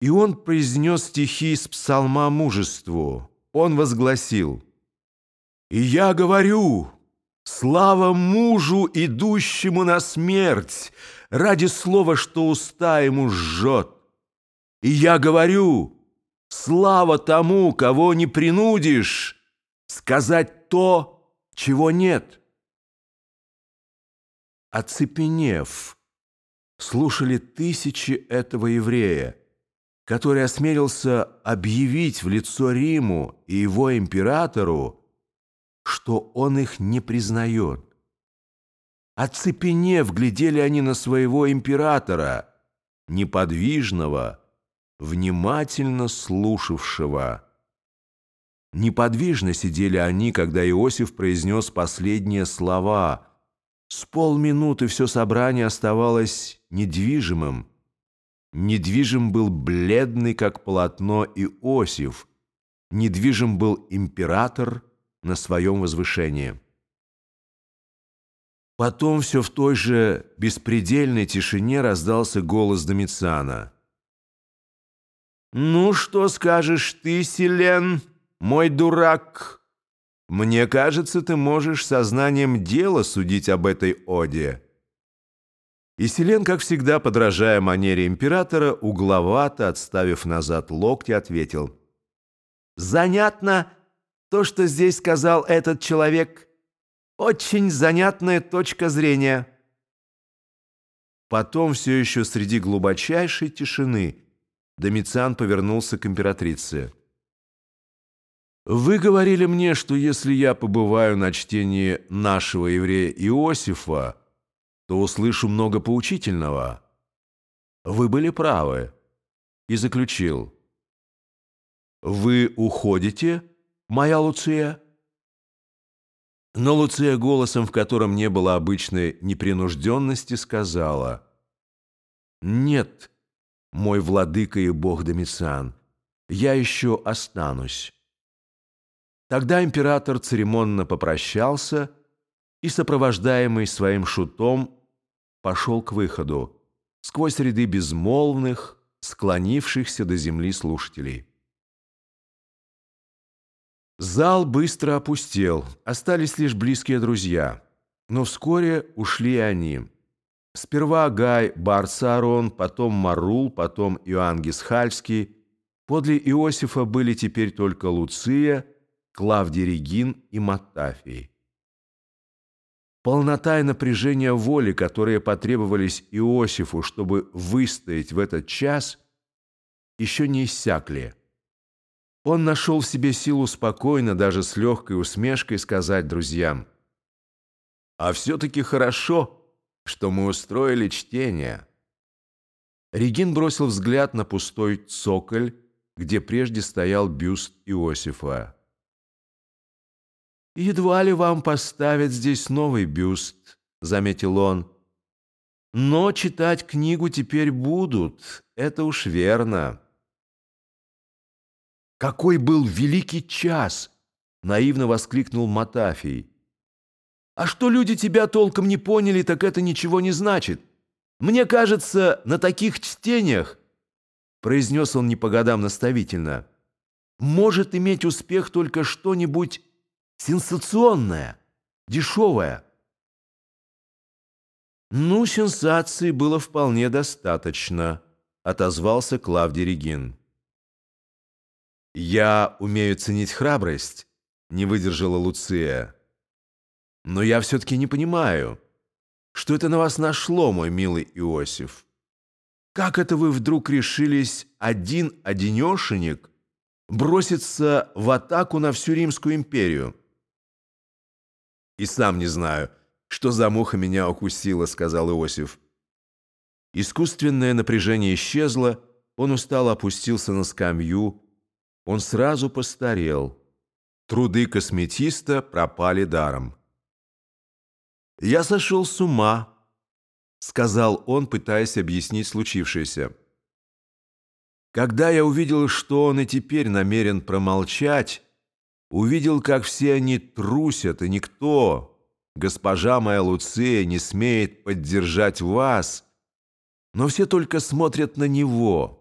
И он произнес стихи из псалма мужеству. Он возгласил «И я говорю, слава мужу, идущему на смерть, ради слова, что уста ему жжет. И я говорю, слава тому, кого не принудишь, сказать то, чего нет». Оцепенев, слушали тысячи этого еврея, который осмелился объявить в лицо Риму и его императору, что он их не признает. Оцепенев, глядели они на своего императора, неподвижного, внимательно слушавшего. Неподвижно сидели они, когда Иосиф произнес последние слова. С полминуты все собрание оставалось недвижимым, Недвижим был бледный, как полотно, Иосиф. Недвижим был император на своем возвышении. Потом все в той же беспредельной тишине раздался голос Домициана. «Ну, что скажешь ты, Селен, мой дурак? Мне кажется, ты можешь сознанием дела судить об этой оде». И Селен, как всегда, подражая манере императора, угловато, отставив назад локти, ответил. «Занятно то, что здесь сказал этот человек. Очень занятная точка зрения». Потом, все еще среди глубочайшей тишины, Домициан повернулся к императрице. «Вы говорили мне, что если я побываю на чтении нашего еврея Иосифа, то услышу много поучительного. Вы были правы. И заключил. Вы уходите, моя Луция? Но Луция голосом, в котором не было обычной непринужденности, сказала. Нет, мой владыка и бог Домициан, я еще останусь. Тогда император церемонно попрощался и, сопровождаемый своим шутом, пошел к выходу, сквозь ряды безмолвных, склонившихся до земли слушателей. Зал быстро опустел, остались лишь близкие друзья, но вскоре ушли они. Сперва Гай Барцарон, потом Марул, потом Иоанн Гисхальский. Подле Иосифа были теперь только Луция, Клавдий Регин и Матафий. Полнота и напряжение воли, которые потребовались Иосифу, чтобы выстоять в этот час, еще не иссякли. Он нашел в себе силу спокойно, даже с легкой усмешкой сказать друзьям, «А все-таки хорошо, что мы устроили чтение». Регин бросил взгляд на пустой цоколь, где прежде стоял бюст Иосифа. «Едва ли вам поставят здесь новый бюст», — заметил он. «Но читать книгу теперь будут, это уж верно». «Какой был великий час!» — наивно воскликнул Матафий. «А что люди тебя толком не поняли, так это ничего не значит. Мне кажется, на таких чтениях, — произнес он не по годам наставительно, — может иметь успех только что-нибудь Сенсационная, дешевая. «Ну, сенсации было вполне достаточно», — отозвался Клавдий Регин. «Я умею ценить храбрость», — не выдержала Луция. «Но я все-таки не понимаю, что это на вас нашло, мой милый Иосиф. Как это вы вдруг решились один-одинешенек броситься в атаку на всю Римскую империю?» «И сам не знаю, что за муха меня укусила», — сказал Иосиф. Искусственное напряжение исчезло, он устало опустился на скамью, он сразу постарел. Труды косметиста пропали даром. «Я сошел с ума», — сказал он, пытаясь объяснить случившееся. Когда я увидел, что он и теперь намерен промолчать, увидел, как все они трусят, и никто, госпожа моя Луция, не смеет поддержать вас, но все только смотрят на него».